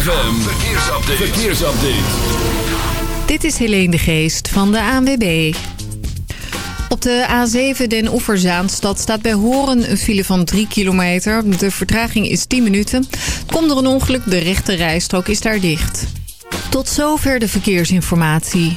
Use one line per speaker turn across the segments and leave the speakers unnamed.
Verkeersupdate.
Dit is Helene de Geest van de ANWB. Op de A7 Den Oeverzaanstad staat bij Horen een file van 3 kilometer. De vertraging is 10 minuten. Komt er een ongeluk, de rechte rijstrook is daar dicht. Tot zover de verkeersinformatie.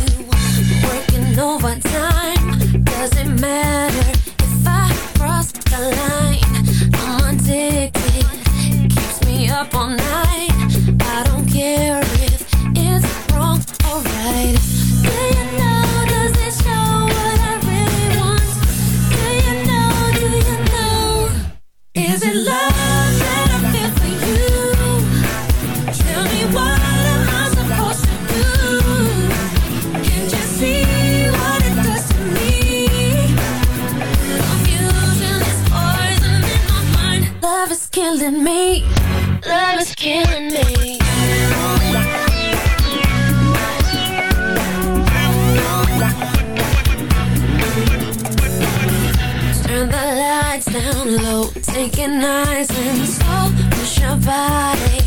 working overtime. Doesn't matter if I cross the line. I'm addicted, keeps me up all night. I don't care killing me. Love is killing me. Turn the lights down low, take it nice and slow. Push your body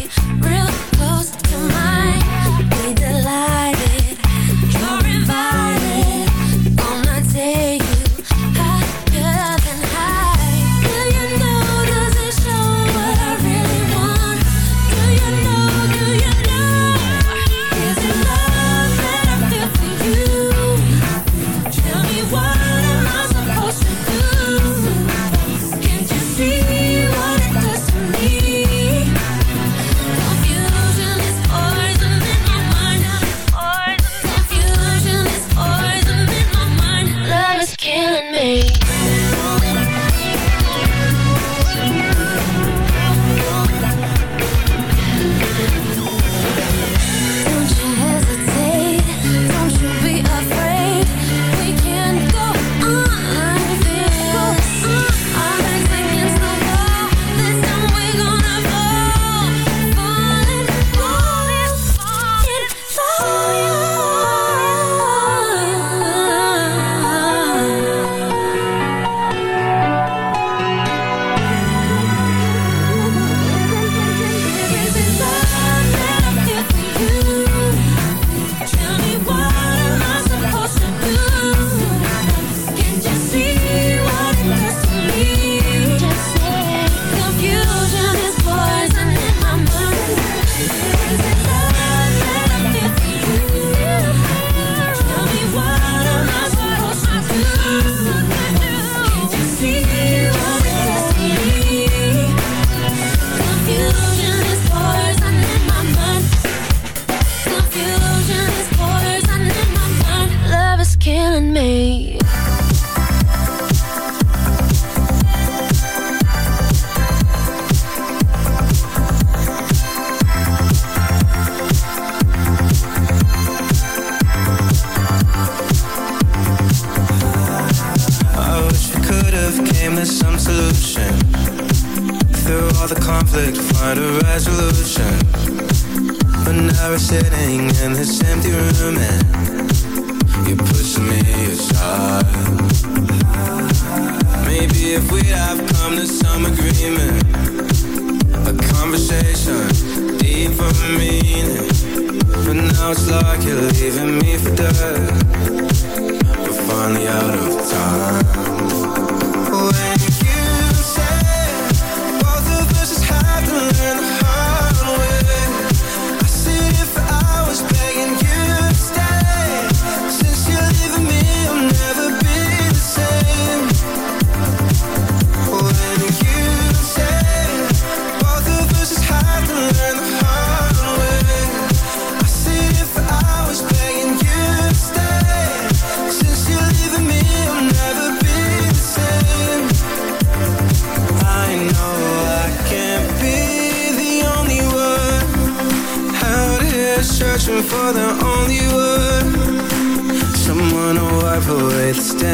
distant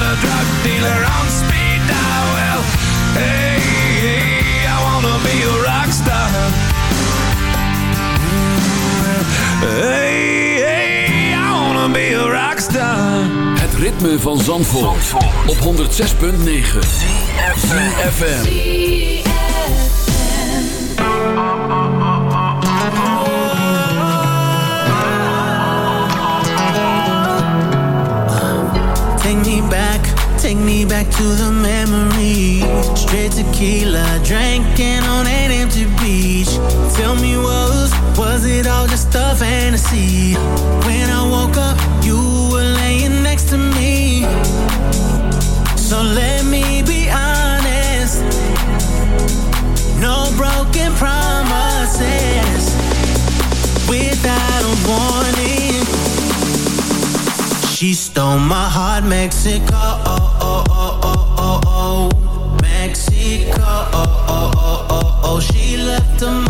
got a drug dealer on speed dial. Well, hey, hey I wanna be a rock star. Hey, hey, I wanna be a rock star.
Het ritme van Zandvoort, op 106.9 FM.
Back to the memory. Straight tequila, drinking on an empty beach. Tell me, was was it all just a fantasy? When I woke up, you were laying next to me. So let me be honest. No broken promises. Without a warning. She stole my heart, Mexico.
Some.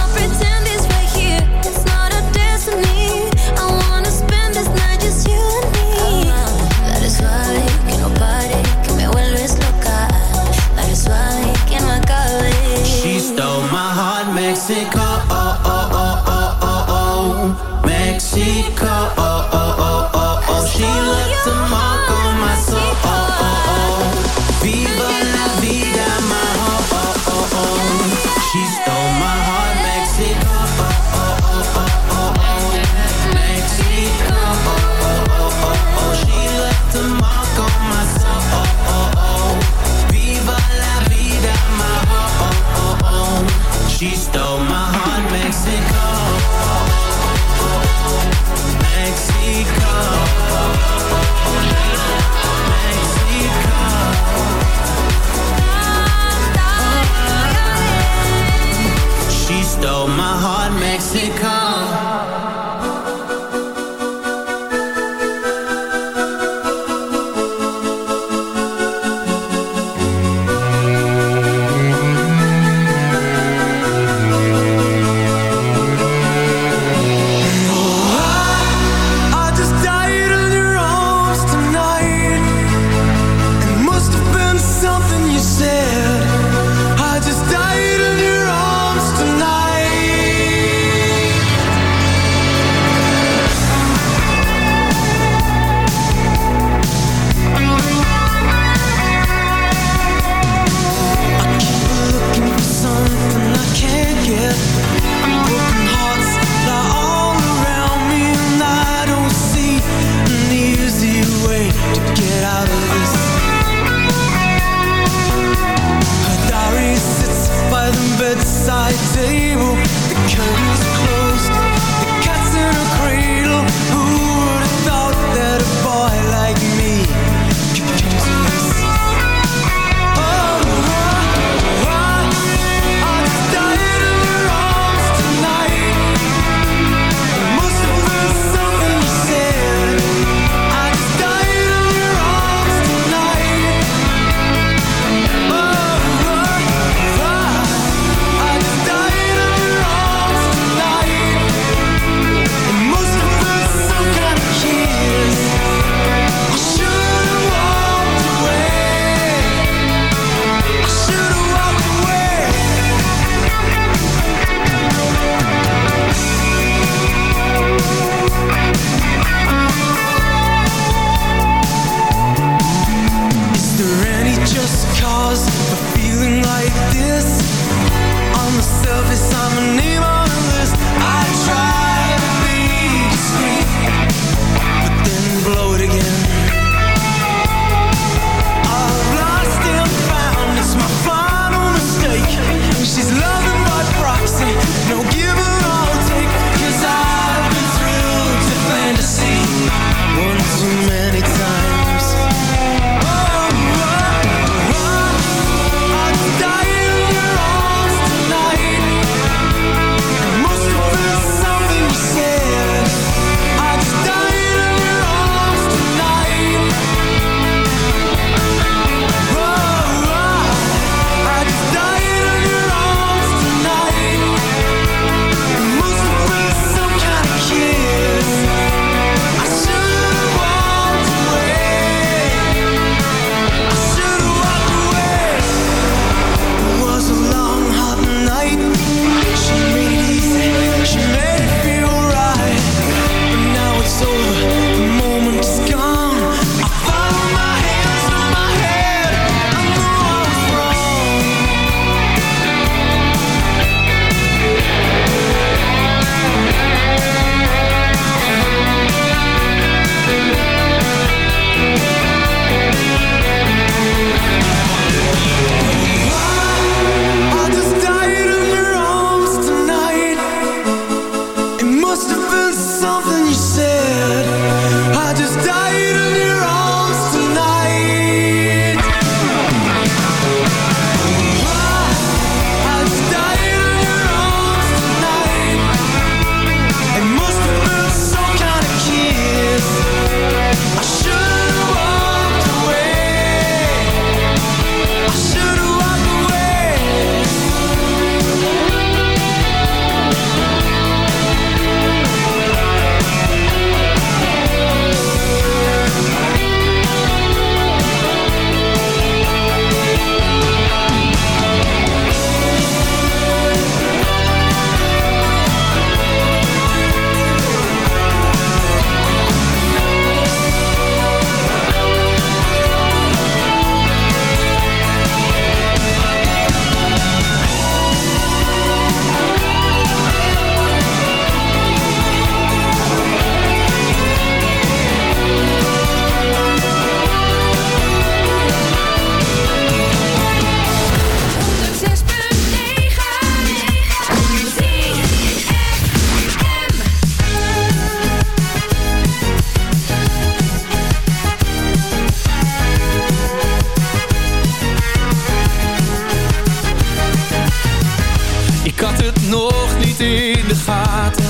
nog niet in de gaten.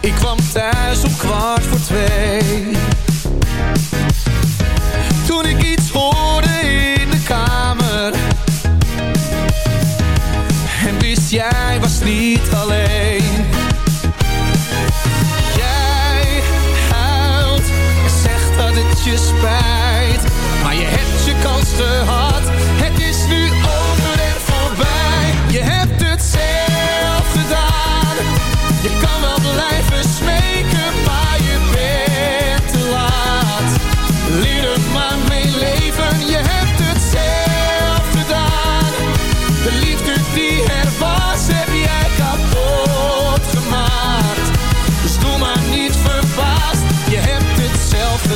Ik kwam thuis om kwart voor twee.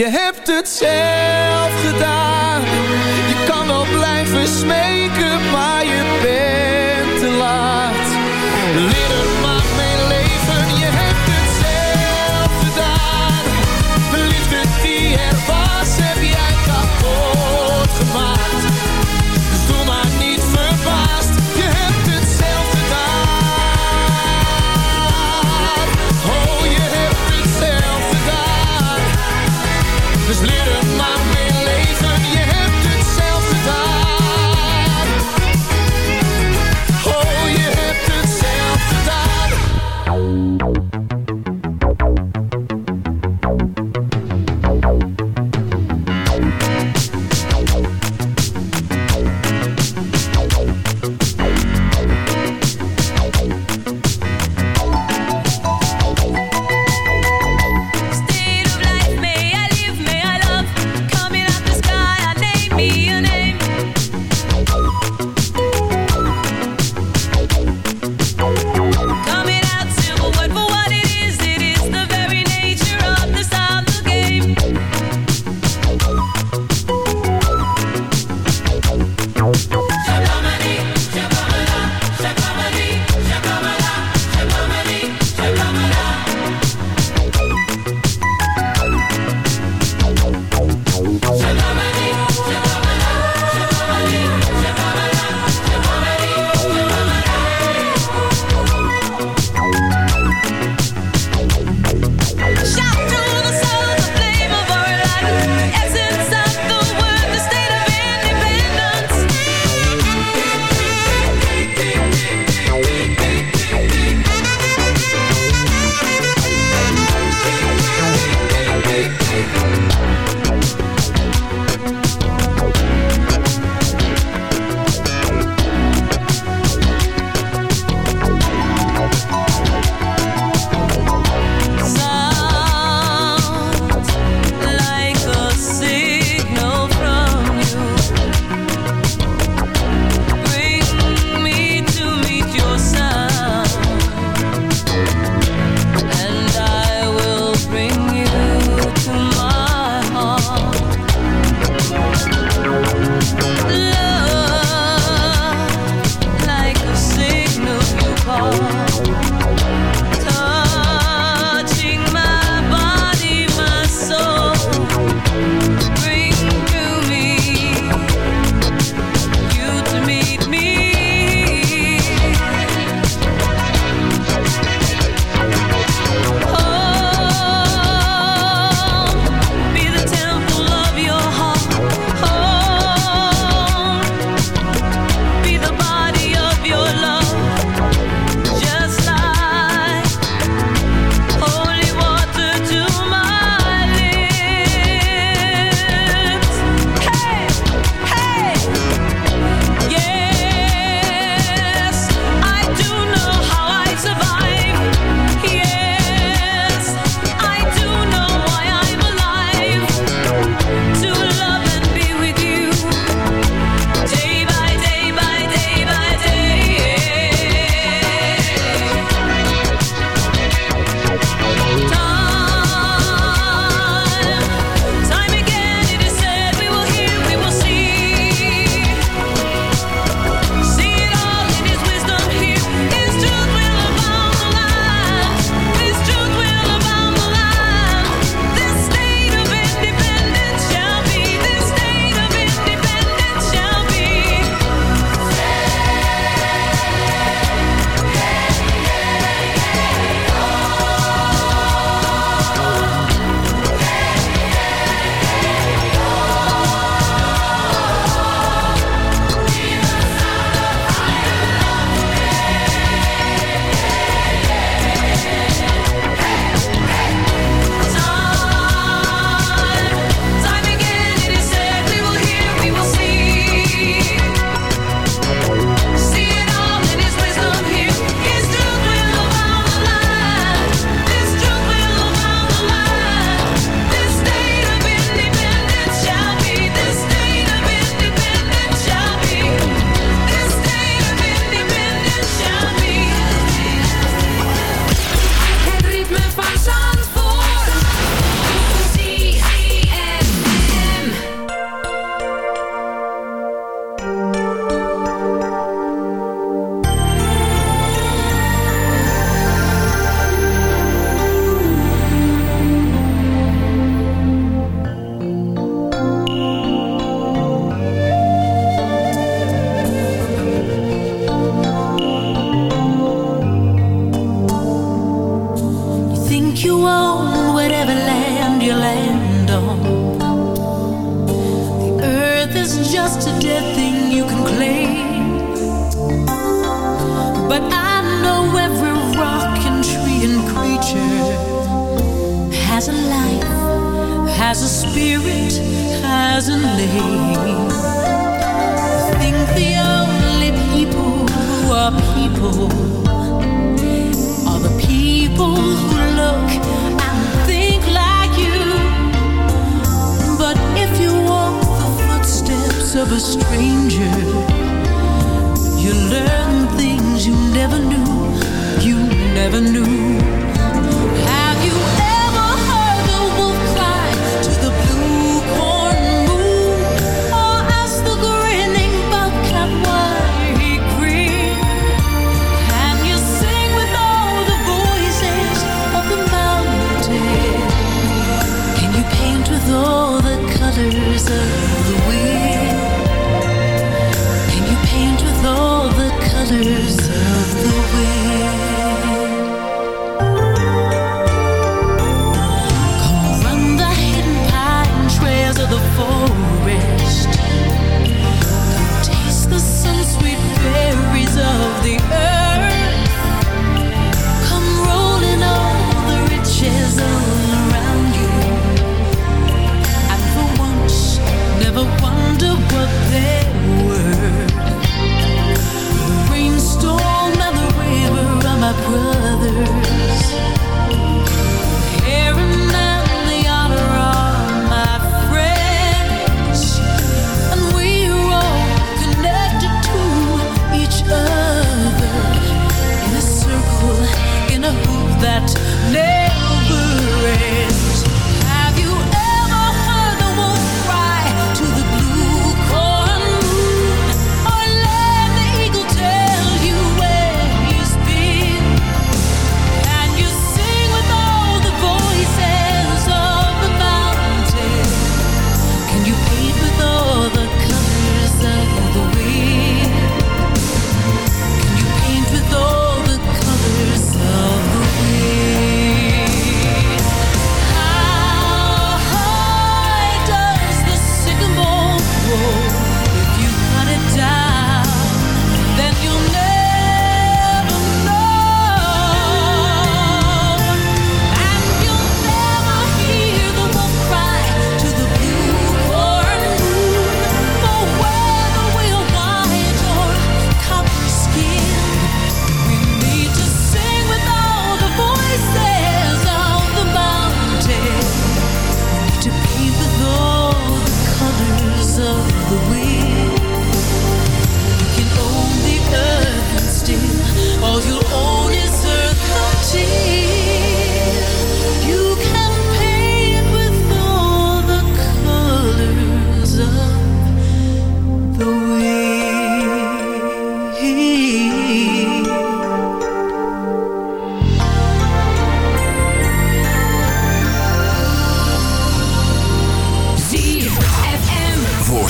Je hebt het zelf gedaan.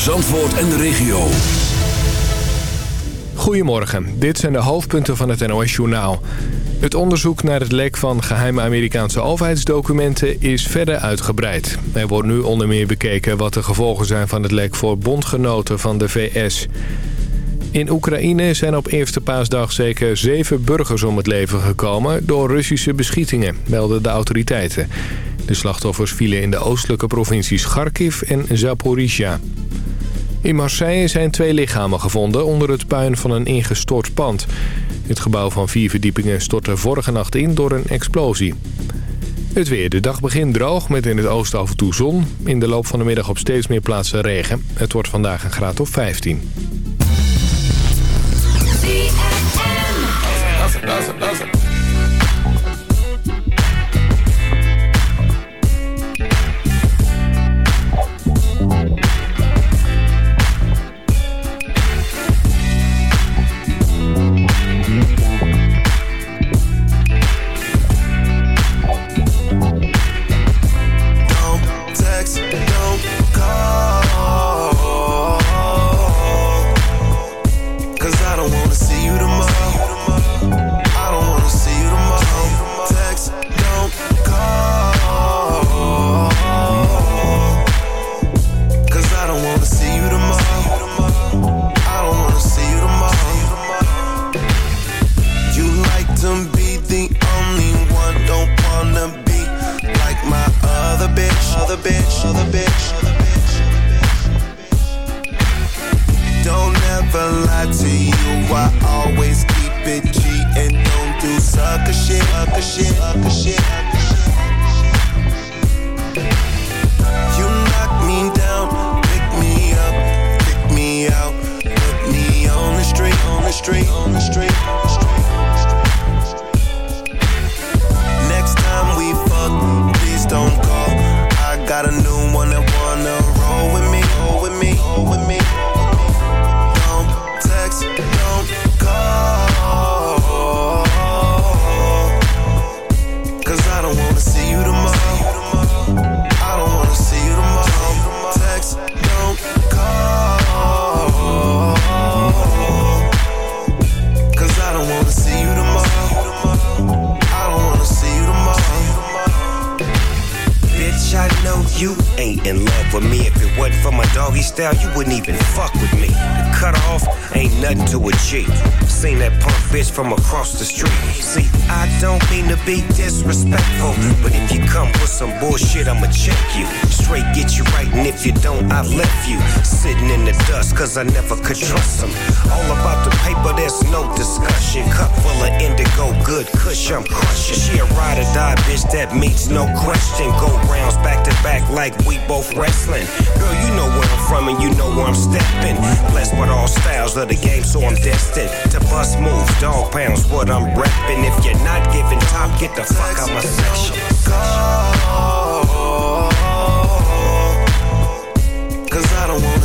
Zandvoort en de regio.
Goedemorgen, dit zijn de hoofdpunten van het NOS-journaal. Het onderzoek naar het lek van geheime Amerikaanse overheidsdocumenten is verder uitgebreid. Er wordt nu onder meer bekeken wat de gevolgen zijn van het lek voor bondgenoten van de VS. In Oekraïne zijn op eerste paasdag zeker zeven burgers om het leven gekomen door Russische beschietingen, melden de autoriteiten. De slachtoffers vielen in de oostelijke provincies Kharkiv en Zaporizhia. In Marseille zijn twee lichamen gevonden onder het puin van een ingestort pand. Het gebouw van vier verdiepingen stortte vorige nacht in door een explosie. Het weer. De dag begint droog met in het oosten af en toe zon. In de loop van de middag op steeds meer plaatsen regen. Het wordt vandaag een graad of 15.
shit, up the shit, up the shit. Cause I never could trust them. All about the paper, there's no discussion. Cup full of indigo, good kush, I'm crushing. She a ride or die bitch that meets no question. Go rounds back to back like we both wrestling. Girl, you know where I'm from and you know where I'm stepping. Blessed with all styles of the game, so I'm destined to bust moves. Dog pounds, what I'm repping. If you're not giving top, get the fuck out my section.
Cause I don't wanna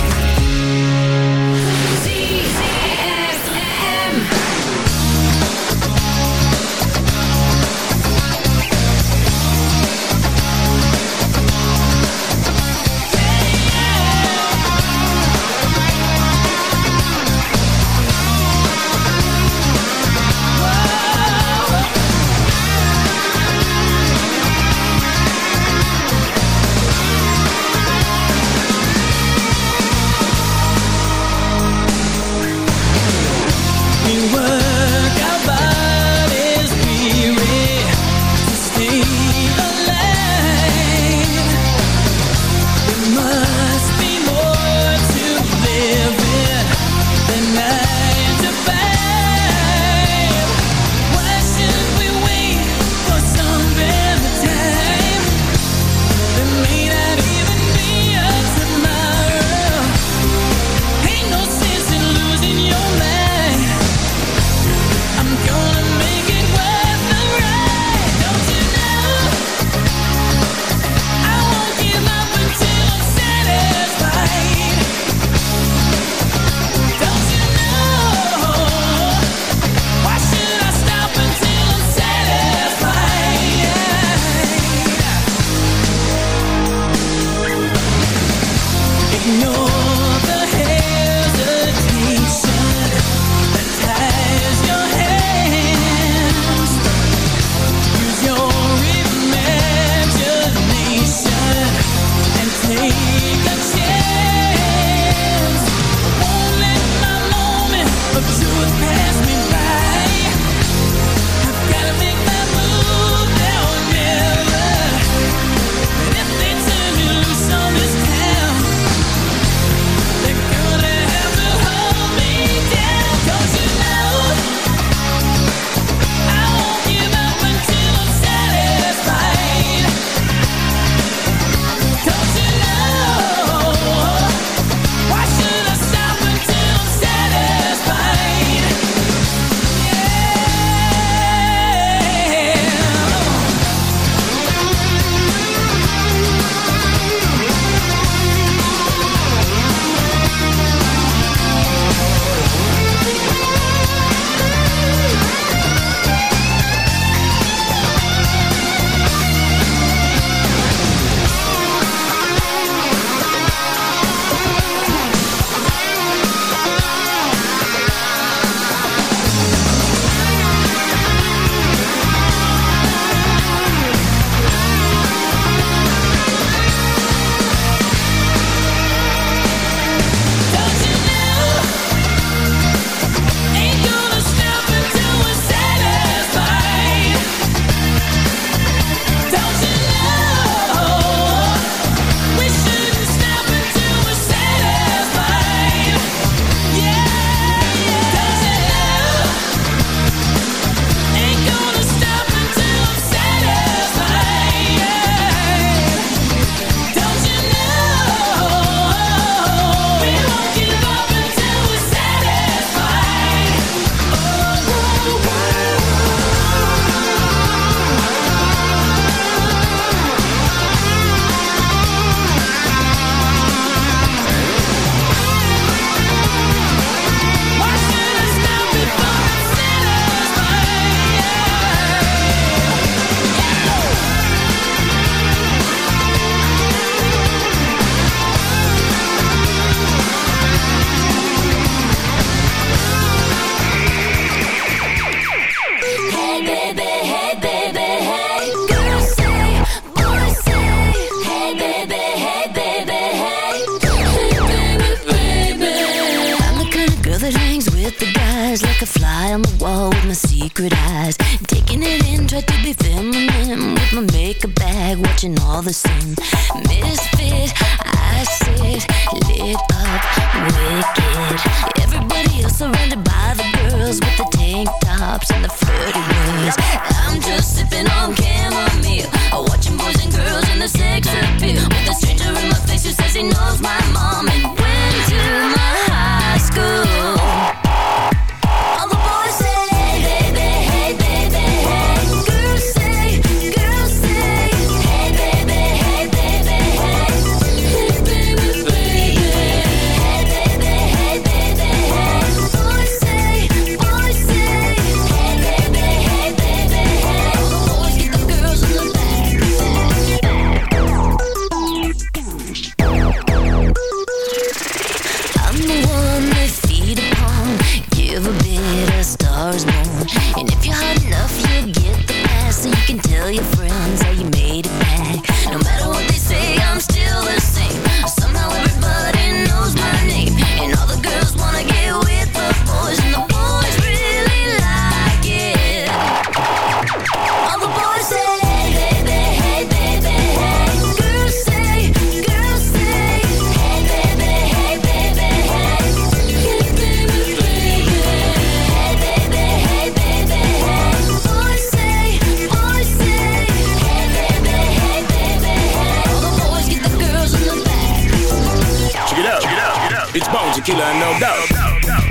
killer, no doubt.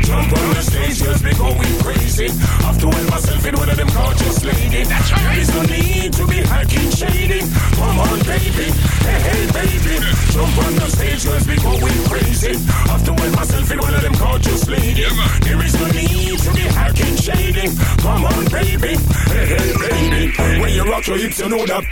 Jump on the stage just before we praise it. After all, myself in one of them gorgeous lady. That's right. There is no need to be hacking, shading. Come on, baby. Hey, hey, baby. Jump on the stage just before we praise it. After all, myself in one of them gorgeous lady. Yeah, there is no need to be hacking, shading. Come on, baby. Hey, hey, baby. When you rock your hips, you know that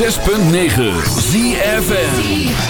106.9
ZFN